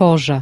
кожа.